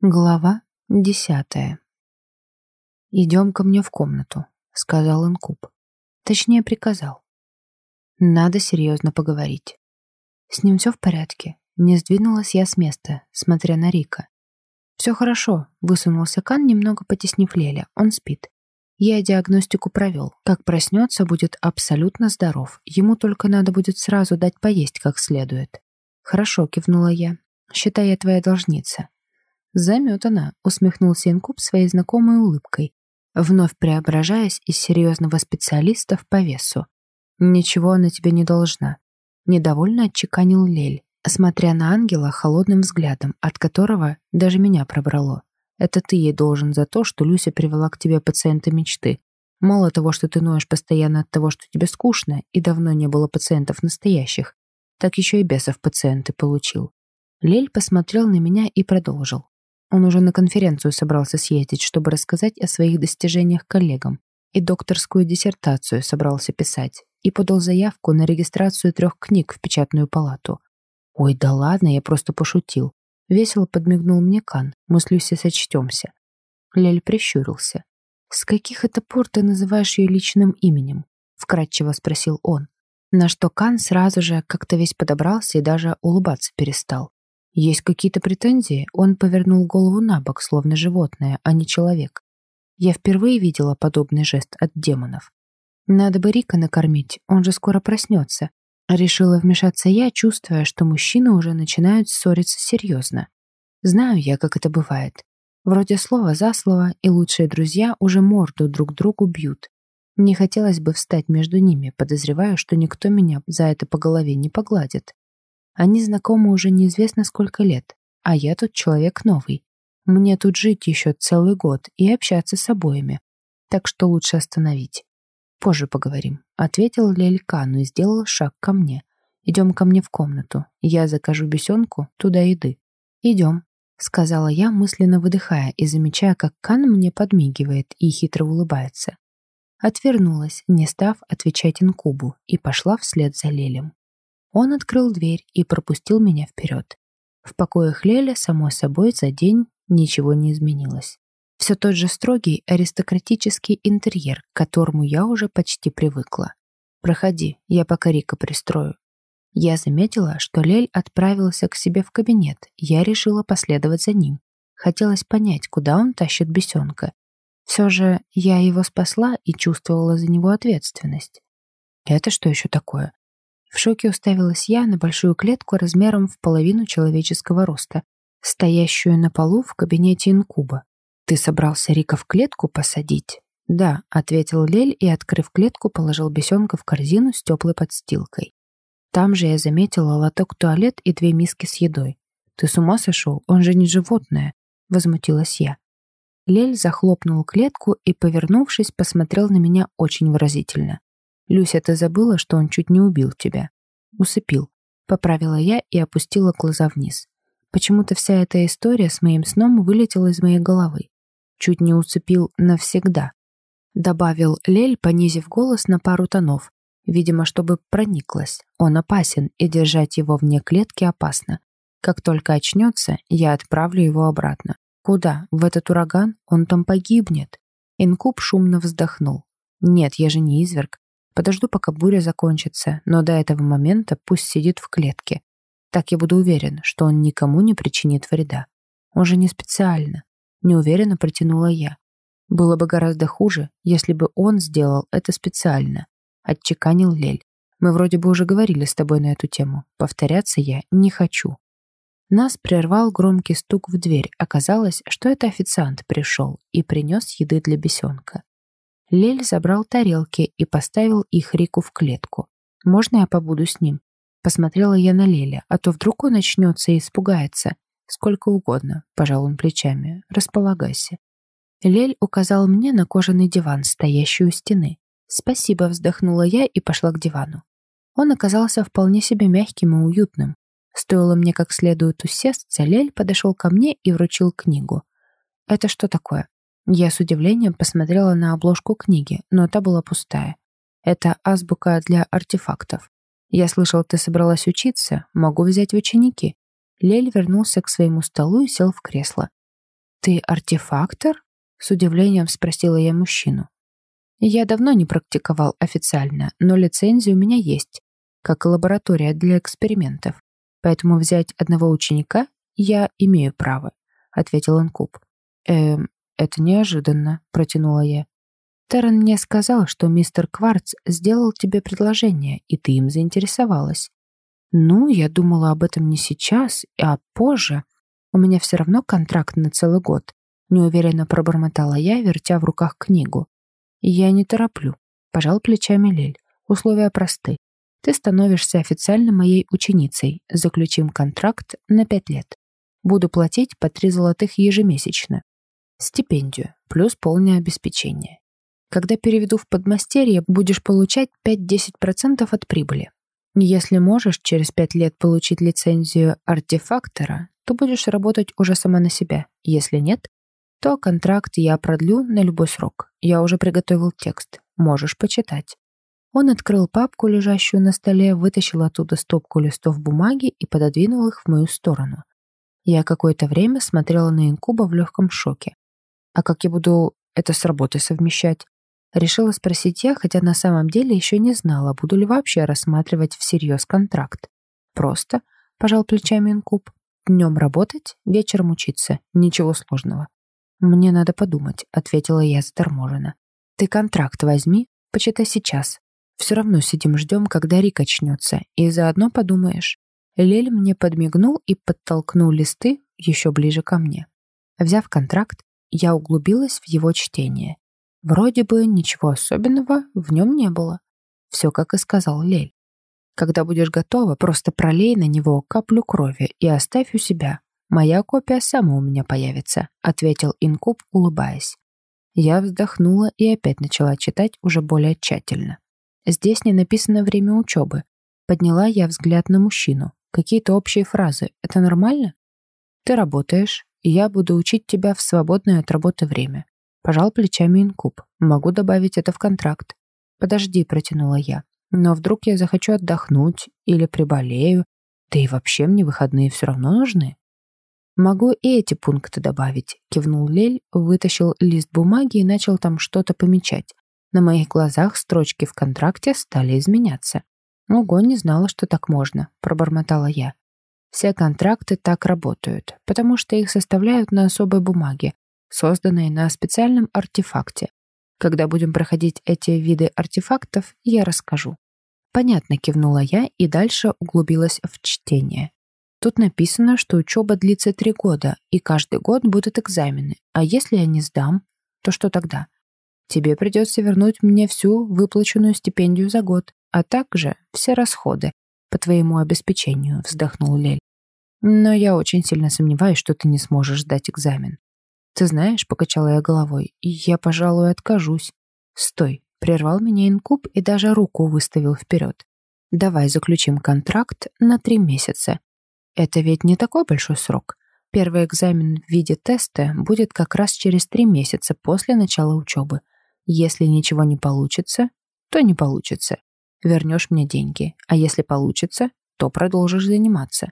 Глава десятая. «Идем ко мне в комнату», — сказал Инкуб. Точнее, приказал. «Надо серьезно поговорить». «С ним все в порядке?» Не сдвинулась я с места, смотря на Рика. «Все хорошо», — высунулся Кан, немного потеснив Леля. «Он спит. Я диагностику провел. Как проснется, будет абсолютно здоров. Ему только надо будет сразу дать поесть как следует». «Хорошо», — кивнула я. «Считай, я твоя должница». «Заметана», — усмехнулся Инкуб своей знакомой улыбкой, вновь преображаясь из серьезного специалиста в повесу. «Ничего она тебе не должна», — недовольно отчеканил Лель, смотря на ангела холодным взглядом, от которого даже меня пробрало. «Это ты ей должен за то, что Люся привела к тебе пациента мечты. Мало того, что ты ноешь постоянно от того, что тебе скучно, и давно не было пациентов настоящих, так еще и бесов пациенты получил». Лель посмотрел на меня и продолжил. Он уже на конференцию собрался съездить, чтобы рассказать о своих достижениях коллегам, и докторскую диссертацию собрался писать, и подал заявку на регистрацию трех книг в печатную палату. «Ой, да ладно, я просто пошутил». Весело подмигнул мне Кан. Мы с Люси сочтемся. Лель прищурился. «С каких это пор ты называешь ее личным именем?» Вкратчиво спросил он. На что Кан сразу же как-то весь подобрался и даже улыбаться перестал. Есть какие-то претензии? Он повернул голову на бок, словно животное, а не человек. Я впервые видела подобный жест от демонов. Надо бы Рика накормить, он же скоро проснется. Решила вмешаться я, чувствуя, что мужчины уже начинают ссориться серьезно. Знаю я, как это бывает. Вроде слова за слово, и лучшие друзья уже морду друг другу бьют. Мне хотелось бы встать между ними, подозревая, что никто меня за это по голове не погладит. Они знакомы уже неизвестно сколько лет, а я тут человек новый. Мне тут жить еще целый год и общаться с обоими. Так что лучше остановить. Позже поговорим. Ответил Лелькану и сделал шаг ко мне. Идем ко мне в комнату. Я закажу бесенку, туда еды. Идем, сказала я, мысленно выдыхая и замечая, как Кан мне подмигивает и хитро улыбается. Отвернулась, не став отвечать инкубу, и пошла вслед за Лелем. Он открыл дверь и пропустил меня вперед. В покоях Леля, само собой, за день ничего не изменилось. Все тот же строгий аристократический интерьер, к которому я уже почти привыкла. «Проходи, я пока Рика пристрою». Я заметила, что Лель отправился к себе в кабинет, я решила последовать за ним. Хотелось понять, куда он тащит бесенка. Все же я его спасла и чувствовала за него ответственность. Это что еще такое? В шоке уставилась я на большую клетку размером в половину человеческого роста, стоящую на полу в кабинете инкуба. «Ты собрался Рика в клетку посадить?» «Да», — ответил Лель и, открыв клетку, положил бесенка в корзину с теплой подстилкой. Там же я заметила лоток туалет и две миски с едой. «Ты с ума сошел? Он же не животное!» — возмутилась я. Лель захлопнул клетку и, повернувшись, посмотрел на меня очень выразительно. «Люся, ты забыла, что он чуть не убил тебя?» «Усыпил», — поправила я и опустила глаза вниз. Почему-то вся эта история с моим сном вылетела из моей головы. Чуть не усыпил навсегда. Добавил Лель, понизив голос на пару тонов. Видимо, чтобы прониклась. Он опасен, и держать его вне клетки опасно. Как только очнется, я отправлю его обратно. Куда? В этот ураган? Он там погибнет. Инкуб шумно вздохнул. Нет, я же не изверг. Подожду, пока буря закончится, но до этого момента пусть сидит в клетке. Так я буду уверен, что он никому не причинит вреда. Он же не специально. Неуверенно протянула я. Было бы гораздо хуже, если бы он сделал это специально. Отчеканил Лель. Мы вроде бы уже говорили с тобой на эту тему. Повторяться я не хочу. Нас прервал громкий стук в дверь. Оказалось, что это официант пришел и принес еды для бесенка. Лель забрал тарелки и поставил их Рику в клетку. «Можно я побуду с ним?» Посмотрела я на Леля, а то вдруг он начнется и испугается. «Сколько угодно», — пожал он плечами. «Располагайся». Лель указал мне на кожаный диван, стоящий у стены. «Спасибо», — вздохнула я и пошла к дивану. Он оказался вполне себе мягким и уютным. Стоило мне как следует усесться, Лель подошел ко мне и вручил книгу. «Это что такое?» Я с удивлением посмотрела на обложку книги, но та была пустая. Это азбука для артефактов. Я слышал, ты собралась учиться, могу взять в ученики. Лель вернулся к своему столу и сел в кресло. «Ты артефактор?» — с удивлением спросила я мужчину. «Я давно не практиковал официально, но лицензия у меня есть, как лаборатория для экспериментов, поэтому взять одного ученика я имею право», — ответил Инкуб. «Эм, это неожиданно», — протянула я. Террен мне сказал, что мистер Кварц сделал тебе предложение, и ты им заинтересовалась. Ну, я думала об этом не сейчас, а позже. У меня все равно контракт на целый год. Неуверенно пробормотала я, вертя в руках книгу. Я не тороплю. Пожал плечами Лель. Условия просты. Ты становишься официально моей ученицей. Заключим контракт на пять лет. Буду платить по три золотых ежемесячно. Стипендию, плюс полное обеспечение. Когда переведу в подмастерье, будешь получать 5-10% от прибыли. Если можешь через 5 лет получить лицензию артефактора, то будешь работать уже сама на себя. Если нет, то контракт я продлю на любой срок. Я уже приготовил текст. Можешь почитать. Он открыл папку, лежащую на столе, вытащил оттуда стопку листов бумаги и пододвинул их в мою сторону. Я какое-то время смотрела на инкуба в легком шоке. А как я буду это с работой совмещать? Решила спросить я, хотя на самом деле еще не знала, буду ли вообще рассматривать всерьез контракт. Просто, пожал плечами инкуб, днем работать, вечером учиться, ничего сложного. «Мне надо подумать», — ответила я заторможенно. «Ты контракт возьми, почитай сейчас. Все равно сидим ждем, когда Рик очнется, и заодно подумаешь». Лель мне подмигнул и подтолкнул листы еще ближе ко мне. Взяв контракт, я углубилась в его чтение. Вроде бы ничего особенного в нем не было. Все, как и сказал Лель. Когда будешь готова, просто пролей на него каплю крови и оставь у себя. Моя копия сама у меня появится», — ответил Инкуб, улыбаясь. Я вздохнула и опять начала читать уже более тщательно. Здесь не написано время учебы. Подняла я взгляд на мужчину. Какие-то общие фразы. Это нормально? Ты работаешь, и я буду учить тебя в свободное от работы время. Пожал плечами инкуб. Могу добавить это в контракт. Подожди, протянула я. Но вдруг я захочу отдохнуть или приболею. Да и вообще мне выходные все равно нужны. Могу и эти пункты добавить, кивнул Лель, вытащил лист бумаги и начал там что-то помечать. На моих глазах строчки в контракте стали изменяться. Ого, не знала, что так можно, пробормотала я. Все контракты так работают, потому что их составляют на особой бумаге, созданные на специальном артефакте. Когда будем проходить эти виды артефактов, я расскажу. Понятно, кивнула я и дальше углубилась в чтение. Тут написано, что учеба длится три года, и каждый год будут экзамены. А если я не сдам, то что тогда? Тебе придется вернуть мне всю выплаченную стипендию за год, а также все расходы по твоему обеспечению, вздохнул Лель. Но я очень сильно сомневаюсь, что ты не сможешь сдать экзамен. «Ты знаешь», — покачала я головой, — «я, пожалуй, откажусь». «Стой», — прервал меня инкуб и даже руку выставил вперед. «Давай заключим контракт на три месяца. Это ведь не такой большой срок. Первый экзамен в виде теста будет как раз через три месяца после начала учебы. Если ничего не получится, то не получится. Вернешь мне деньги, а если получится, то продолжишь заниматься».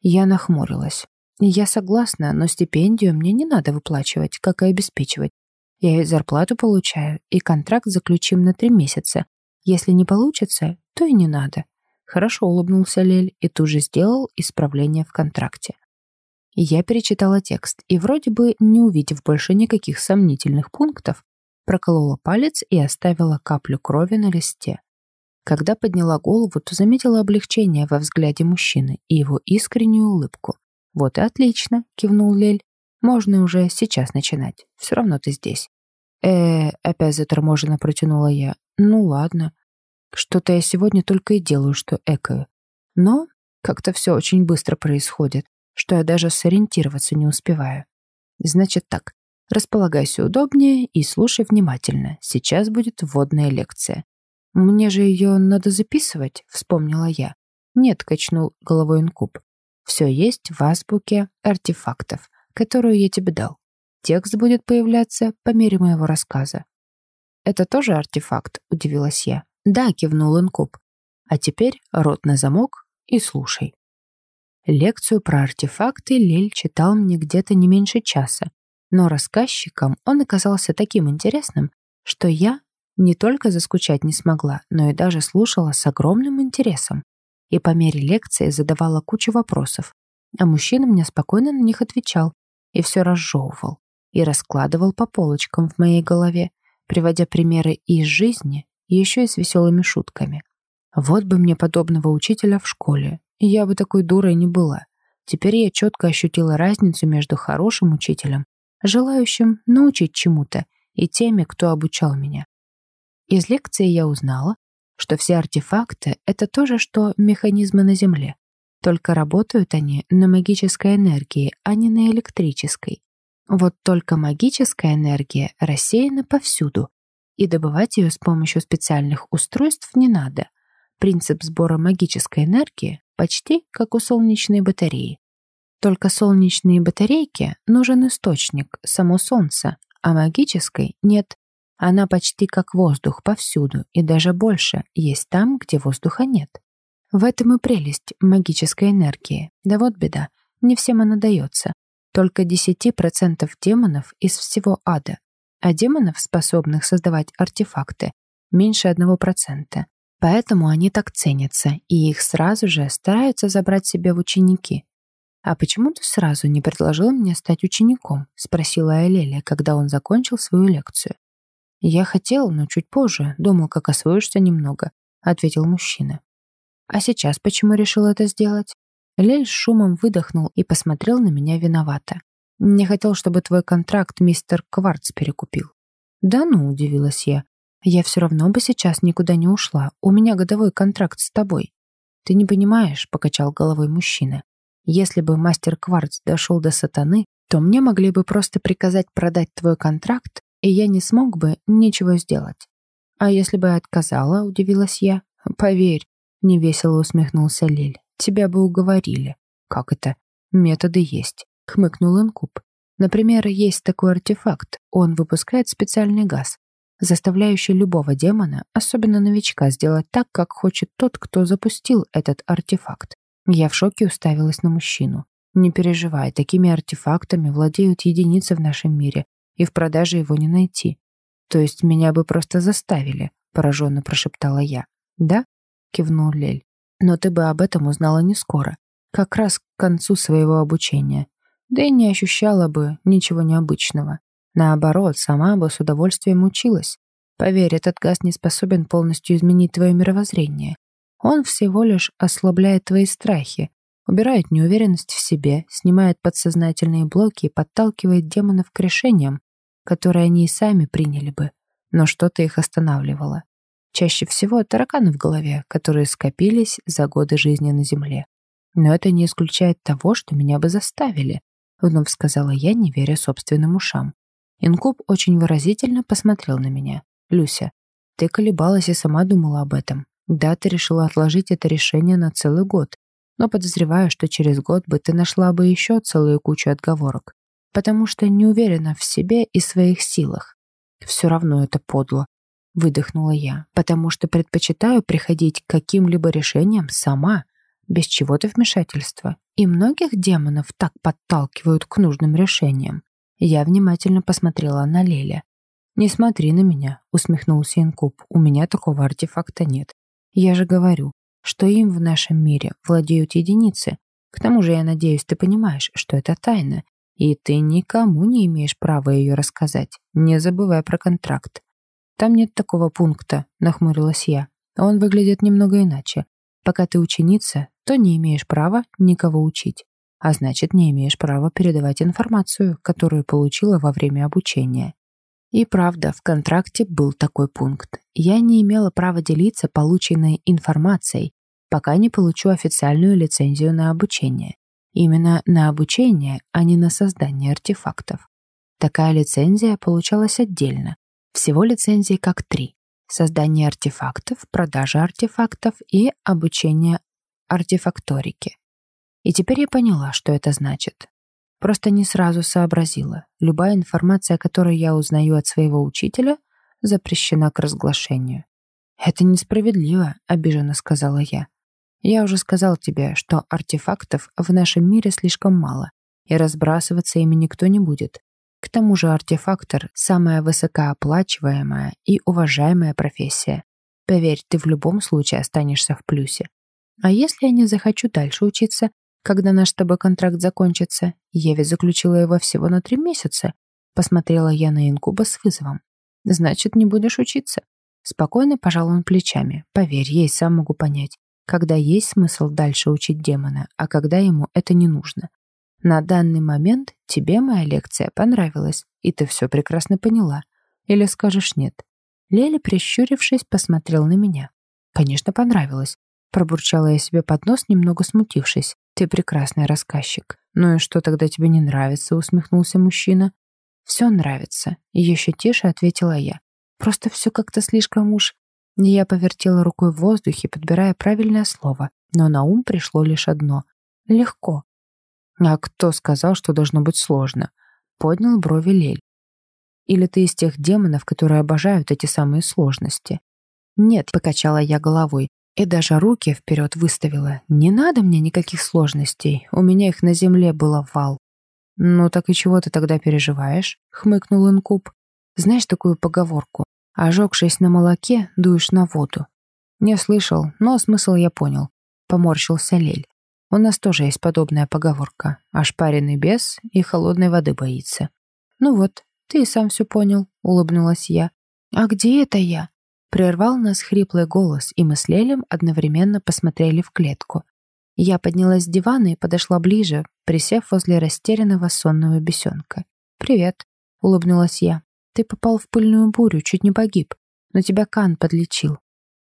Я нахмурилась. Я согласна, но стипендию мне не надо выплачивать, как и обеспечивать. Я ведь зарплату получаю, и контракт заключим на три месяца. Если не получится, то и не надо. Хорошо улыбнулся Лель и тут же сделал исправление в контракте. Я перечитала текст и вроде бы, не увидев больше никаких сомнительных пунктов, проколола палец и оставила каплю крови на листе. Когда подняла голову, то заметила облегчение во взгляде мужчины и его искреннюю улыбку. «Вот и отлично», — кивнул Лель. «Можно уже сейчас начинать. Все равно ты здесь». э опять заторможенно протянула я. «Ну ладно. Что-то я сегодня только и делаю, что экаю. Но как-то все очень быстро происходит, что я даже сориентироваться не успеваю. Значит так, располагайся удобнее и слушай внимательно. Сейчас будет вводная лекция. Мне же ее надо записывать, вспомнила я. Нет, качнул головой инкуб. Все есть в азбуке артефактов, которую я тебе дал. Текст будет появляться по мере моего рассказа. «Это тоже артефакт?» – удивилась я. «Да», – кивнул Инкуб. «А теперь рот на замок и слушай». Лекцию про артефакты Лель читал мне где-то не меньше часа, Но рассказчиком он оказался таким интересным, что я не только заскучать не смогла, но и даже слушала с огромным интересом. И по мере лекции задавала кучу вопросов, а мужчина мне спокойно на них отвечал и все разжевывал и раскладывал по полочкам в моей голове, приводя примеры и из жизни, и еще и с веселыми шутками. Вот бы мне подобного учителя в школе, и я бы такой дурой не была. Теперь я четко ощутила разницу между хорошим учителем, желающим научить чему-то, и теми, кто обучал меня. Из лекции я узнала, что все артефакты — это то же, что механизмы на Земле. Только работают они на магической энергии, а не на электрической. Вот только магическая энергия рассеяна повсюду, и добывать ее с помощью специальных устройств не надо. Принцип сбора магической энергии почти как у солнечной батареи. Только солнечные батарейки нужен источник, само Солнце, а магической нет. Она почти как воздух повсюду, и даже больше есть там, где воздуха нет. В этом и прелесть магической энергии. Да вот беда, не всем она дается. Только 10% демонов из всего ада. А демонов, способных создавать артефакты, меньше 1%. Поэтому они так ценятся, и их сразу же стараются забрать себе в ученики. «А почему ты сразу не предложил мне стать учеником?» — спросила Элелия, когда он закончил свою лекцию. «Я хотел, но чуть позже. Думал, как освоишься немного», — ответил мужчина. «А сейчас почему решил это сделать?» Лель с шумом выдохнул и посмотрел на меня виновато. «Не хотел, чтобы твой контракт мистер Кварц перекупил». «Да ну», — удивилась я. «Я все равно бы сейчас никуда не ушла. У меня годовой контракт с тобой». «Ты не понимаешь», — покачал головой мужчина. Если бы мастер Кварц дошел до сатаны, то мне могли бы просто приказать продать твой контракт, и я не смог бы ничего сделать. А если бы отказала, удивилась я. Поверь, невесело усмехнулся Лиль. Тебя бы уговорили. Как это? Методы есть, хмыкнул Инкуб. Например, есть такой артефакт. Он выпускает специальный газ, заставляющий любого демона, особенно новичка, сделать так, как хочет тот, кто запустил этот артефакт. Я в шоке уставилась на мужчину. Не переживай, такими артефактами владеют единицы в нашем мире, и в продаже его не найти. То есть меня бы просто заставили, пораженно прошептала я. Да? кивнул Лель. Но ты бы об этом узнала не скоро, как раз к концу своего обучения. Да и не ощущала бы ничего необычного. Наоборот, сама бы с удовольствием училась. Поверь, этот газ не способен полностью изменить твое мировоззрение. Он всего лишь ослабляет твои страхи, убирает неуверенность в себе, снимает подсознательные блоки и подталкивает демонов к решениям, которые они и сами приняли бы, но что-то их останавливало. Чаще всего тараканы в голове, которые скопились за годы жизни на Земле. Но это не исключает того, что меня бы заставили, вновь сказала я, не веря собственным ушам. Инкуб очень выразительно посмотрел на меня. «Люся, ты колебалась и сама думала об этом. Да, ты решила отложить это решение на целый год, но подозреваю, что через год бы ты нашла бы еще целую кучу отговорок, потому что не уверена в себе и своих силах. Все равно это подло, выдохнула я, потому что предпочитаю приходить к каким-либо решениям сама, без чего-то вмешательства. И многих демонов так подталкивают к нужным решениям. Я внимательно посмотрела на Леля. «Не смотри на меня», — усмехнулся Инкуб. «У меня такого артефакта нет. Я же говорю, что им в нашем мире владеют единицы. К тому же я надеюсь, ты понимаешь, что это тайна, и ты никому не имеешь права ее рассказать, не забывай про контракт. Там нет такого пункта, нахмурилась я. Он выглядит немного иначе. Пока ты ученица, то не имеешь права никого учить, а значит, не имеешь права передавать информацию, которую получила во время обучения. И правда, в контракте был такой пункт. Я не имела права делиться полученной информацией, пока не получу официальную лицензию на обучение. Именно на обучение, а не на создание артефактов. Такая лицензия получалась отдельно. Всего лицензий как три. Создание артефактов, продажа артефактов и обучение артефакторике. И теперь я поняла, что это значит. Просто не сразу сообразила. Любая информация, которую я узнаю от своего учителя, запрещена к разглашению. «Это несправедливо», — обиженно сказала я. «Я уже сказал тебе, что артефактов в нашем мире слишком мало, и разбрасываться ими никто не будет. К тому же артефактор – самая высокооплачиваемая и уважаемая профессия. Поверь, ты в любом случае останешься в плюсе. А если я не захочу дальше учиться, когда наш с тобой контракт закончится? Ведь заключила его всего на три месяца. Посмотрела я на инкуба с вызовом. Значит, не будешь учиться. Спокойно пожал он плечами. Поверь, я и сам могу понять, когда есть смысл дальше учить демона, а когда ему это не нужно. На данный момент тебе моя лекция понравилась, и ты все прекрасно поняла. Или скажешь нет? Лели, прищурившись, посмотрел на меня. Конечно, понравилось. Пробурчала я себе под нос, немного смутившись. Ты прекрасный рассказчик. Ну и что тогда тебе не нравится, усмехнулся мужчина. Все нравится. Еще тише ответила я. Просто все как-то слишком уж... Я повертела рукой в воздухе, подбирая правильное слово, но на ум пришло лишь одно. Легко. А кто сказал, что должно быть сложно? Поднял брови Лель. Или ты из тех демонов, которые обожают эти самые сложности? Нет, покачала я головой и даже руки вперед выставила. Не надо мне никаких сложностей, у меня их на земле было вал. «Ну так и чего ты тогда переживаешь?» — хмыкнул Инкуб. «Знаешь такую поговорку? Ожегшись на молоке, дуешь на воду». «Не слышал, но смысл я понял», — поморщился Лель. «У нас тоже есть подобная поговорка. Ошпаренный бес и холодной воды боится». «Ну вот, ты и сам все понял», — улыбнулась я. «А где это я?» Прервал нас хриплый голос, и мы с Лелем одновременно посмотрели в клетку. Я поднялась с дивана и подошла ближе, присев возле растерянного сонного бесенка. «Привет», — улыбнулась я. «Ты попал в пыльную бурю, чуть не погиб, но тебя Кан подлечил».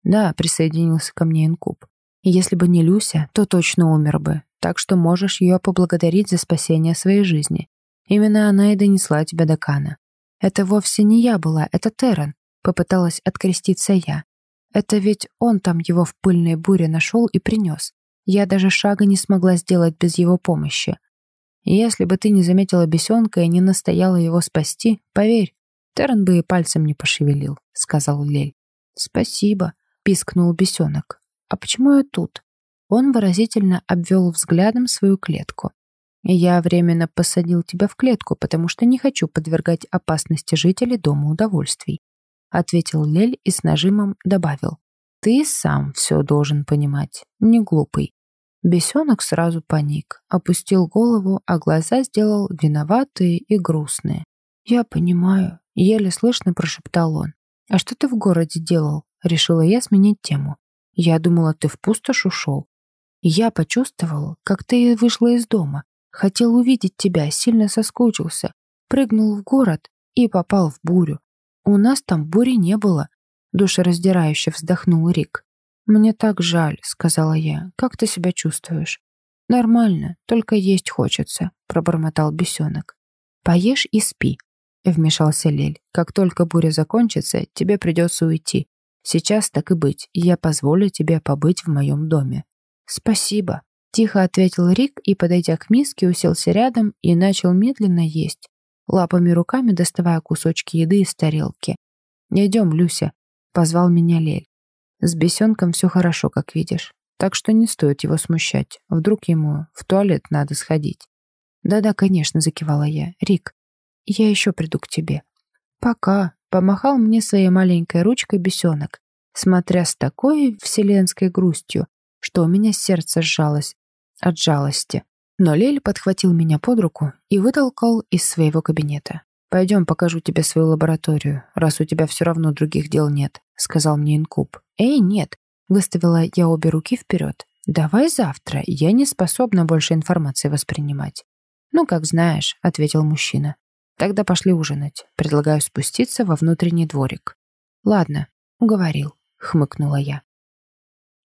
«Да», — присоединился ко мне Инкуб. «Если бы не Люся, то точно умер бы, так что можешь ее поблагодарить за спасение своей жизни. Именно она и донесла тебя до Кана. Это вовсе не я была, это Террен», — попыталась откреститься я. «Это ведь он там его в пыльной буре нашел и принес. Я даже шага не смогла сделать без его помощи. Если бы ты не заметила бесенка и не настояла его спасти, поверь, Террен бы и пальцем не пошевелил», — сказал Лель. «Спасибо», — пискнул бесенок. «А почему я тут?» Он выразительно обвел взглядом свою клетку. «Я временно посадил тебя в клетку, потому что не хочу подвергать опасности жителей Дома удовольствий», — ответил Лель и с нажимом добавил. Ты сам все должен понимать, не глупый. Бесенок сразу паник, опустил голову, а глаза сделал виноватые и грустные. «Я понимаю», — еле слышно прошептал он. «А что ты в городе делал?» — решила я сменить тему. «Я думала, ты в пустошь ушел. Я почувствовал, как ты вышла из дома. Хотел увидеть тебя, сильно соскучился. Прыгнул в город и попал в бурю. У нас там бури не было, Душераздирающе вздохнул Рик. «Мне так жаль», — сказала я. «Как ты себя чувствуешь?» «Нормально, только есть хочется», — пробормотал бесенок. «Поешь и спи», — вмешался Лель. «Как только буря закончится, тебе придется уйти. Сейчас так и быть, я позволю тебе побыть в моем доме». «Спасибо», — тихо ответил Рик и, подойдя к миске, уселся рядом и начал медленно есть, лапами руками доставая кусочки еды из тарелки. «Идем, Люся, Позвал меня Лель. С бесенком все хорошо, как видишь. Так что не стоит его смущать. Вдруг ему в туалет надо сходить. Да-да, конечно, закивала я. Рик, я еще приду к тебе. Пока. Помахал мне своей маленькой ручкой бесенок, смотря с такой вселенской грустью, что у меня сердце сжалось от жалости. Но Лель подхватил меня под руку и вытолкал из своего кабинета. «Пойдем, покажу тебе свою лабораторию, раз у тебя все равно других дел нет», — сказал мне инкуб. «Эй, нет!» — выставила я обе руки вперед. «Давай завтра, я не способна больше информации воспринимать». «Ну, как знаешь», — ответил мужчина. «Тогда пошли ужинать. Предлагаю спуститься во внутренний дворик». «Ладно, уговорил», — хмыкнула я.